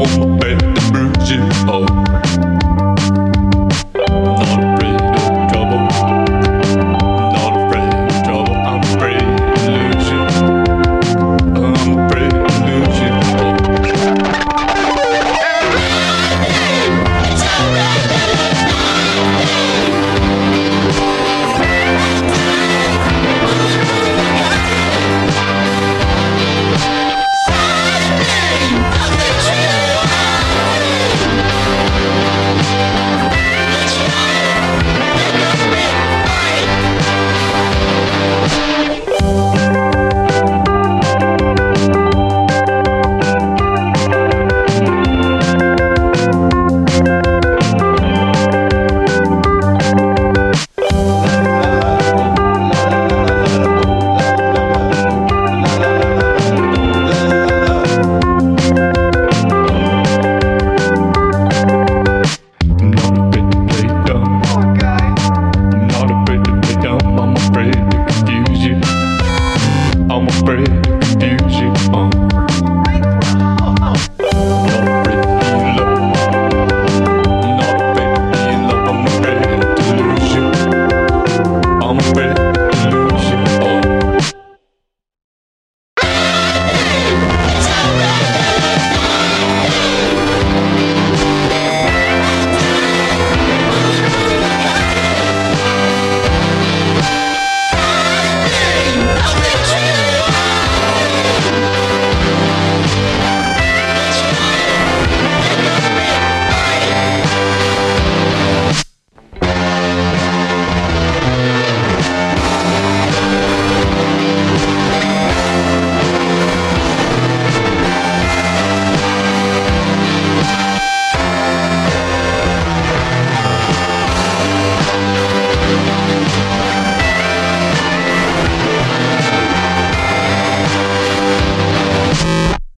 I bet the and bruise.